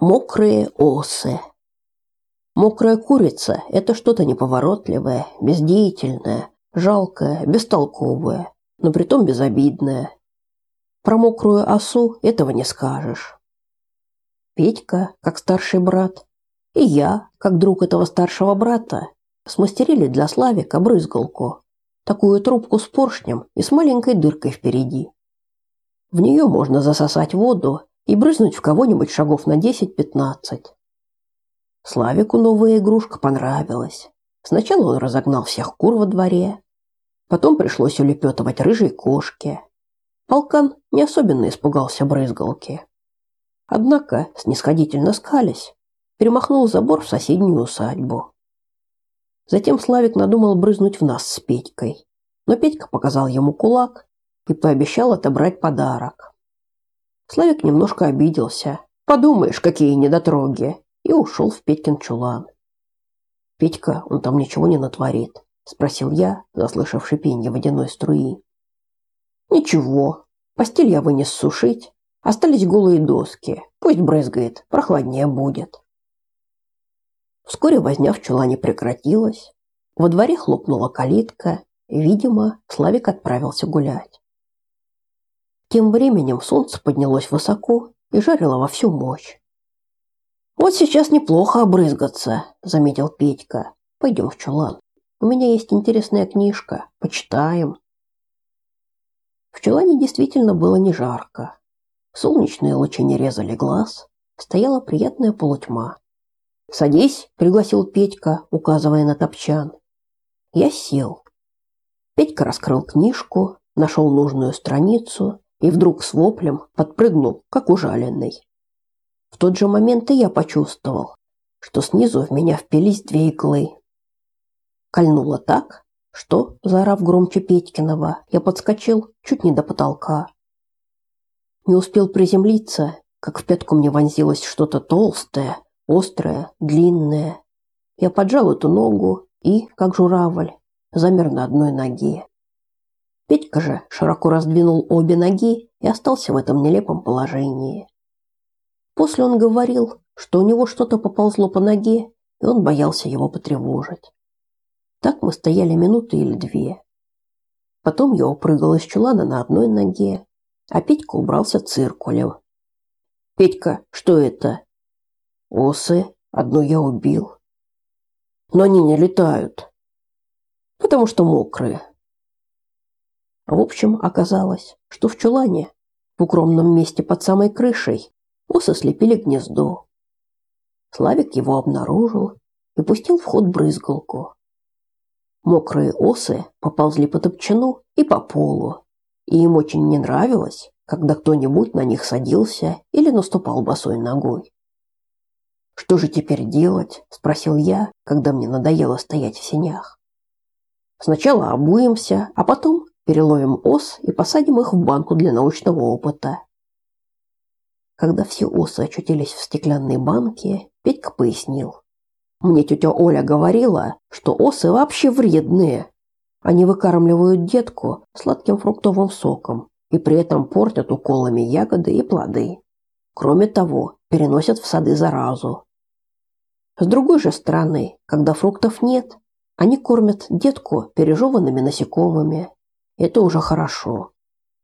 Мокрые осы. Мокрая курица – это что-то неповоротливое, бездеятельное, жалкое, бестолковое, но притом безобидное. Про мокрую осу этого не скажешь. Петька, как старший брат, и я, как друг этого старшего брата, смастерили для Славика брызгалку, такую трубку с поршнем и с маленькой дыркой впереди. В нее можно засосать воду и брызнуть в кого-нибудь шагов на 10-15. Славику новая игрушка понравилась. Сначала он разогнал всех кур во дворе, потом пришлось улепетывать рыжей кошке. Полкан не особенно испугался брызгалки. Однако, снисходительно скались, перемахнул забор в соседнюю усадьбу. Затем Славик надумал брызнуть в нас с Петькой, но Петька показал ему кулак и пообещал отобрать подарок. Славик немножко обиделся. Подумаешь, какие недотроги, и ушел в Петькин чулан. Петька, он там ничего не натворит, спросил я, заслышав шипение водяной струи. Ничего. Постель я вынес сушить, остались голые доски. Пусть брызгает, прохладнее будет. Вскоре возня в чулане прекратилась. Во дворе хлопнула калитка, видимо, Славик отправился гулять. Тем временем солнце поднялось высоко и жарило во всю мощь. Вот сейчас неплохо обрызгаться, заметил Петька. Пойдем в чулан. У меня есть интересная книжка, почитаем. В чулане действительно было не жарко. Солнечные лучи не резали глаз, стояла приятная полутьма. "Садись", пригласил Петька, указывая на топчан. Я сел. Петька раскрыл книжку, нашел нужную страницу и вдруг с воплем подпрыгнул, как ужаленный. В тот же момент и я почувствовал, что снизу в меня впились две иглы. Кольнуло так, что, заорав громче Петькиного, я подскочил чуть не до потолка. Не успел приземлиться, как в пятку мне вонзилось что-то толстое, острое, длинное. Я поджал эту ногу и, как журавль, замер на одной ноге. Петька же широко раздвинул обе ноги и остался в этом нелепом положении. После он говорил, что у него что-то поползло по ноге, и он боялся его потревожить. Так мы стояли минуты или две. Потом я упрыгал из чулана на одной ноге, а Петька убрался циркулем. «Петька, что это?» «Осы. Одну я убил». «Но они не летают». «Потому что мокрые». В общем, оказалось, что в чулане, в укромном месте под самой крышей, Осы слепили гнездо. Славик его обнаружил и пустил в ход брызгалку. Мокрые осы поползли по топчану и по полу, и им очень не нравилось, когда кто-нибудь на них садился или наступал босой ногой. «Что же теперь делать?» – спросил я, когда мне надоело стоять в сенях. «Сначала обуемся, а потом переловим ос и посадим их в банку для научного опыта. Когда все осы очутились в стеклянной банке, Петька пояснил. Мне тетя Оля говорила, что осы вообще вредные. Они выкармливают детку сладким фруктовым соком и при этом портят уколами ягоды и плоды. Кроме того, переносят в сады заразу. С другой же стороны, когда фруктов нет, они кормят детку пережеванными насекомыми. Это уже хорошо.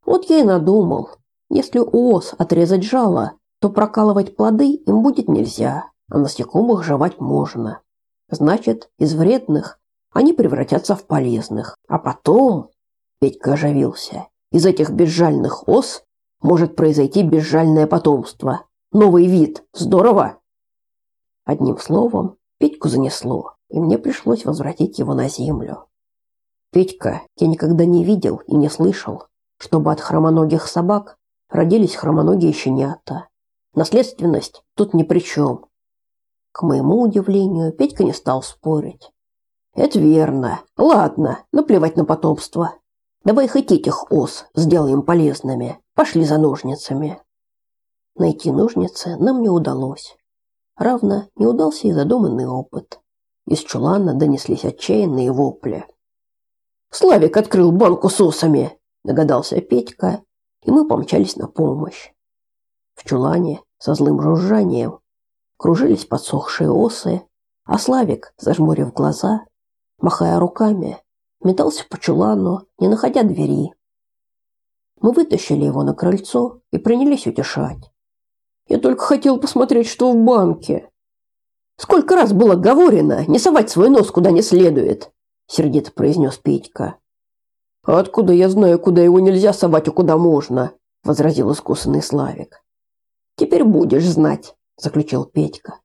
Вот я и надумал, если у ос отрезать жало, то прокалывать плоды им будет нельзя, а насекомых жевать можно. Значит, из вредных они превратятся в полезных. А потом, Петька оживился, из этих безжальных ос может произойти безжальное потомство. Новый вид. Здорово! Одним словом, Петьку занесло, и мне пришлось возвратить его на землю. Петька, я никогда не видел и не слышал, чтобы от хромоногих собак родились хромоногие щенята. Наследственность тут ни при чем. К моему удивлению, Петька не стал спорить. Это верно. Ладно, наплевать на потомство. Давай хоть этих ос сделаем полезными. Пошли за ножницами. Найти ножницы нам не удалось. Равно не удался и задуманный опыт. Из чулана донеслись отчаянные вопли. Славик открыл банку с осами, догадался Петька и мы помчались на помощь. В чулане со злым жужжанием кружились подсохшие осы, а Славик, зажмурив глаза, махая руками, метался по чулану, не находя двери. Мы вытащили его на крыльцо и принялись утешать. Я только хотел посмотреть, что в банке. Сколько раз было говорено не совать свой нос куда не следует, сердито произнес Петька. А откуда я знаю, куда его нельзя совать, а куда можно? возразил искусанный Славик. Теперь будешь знать, заключил Петька.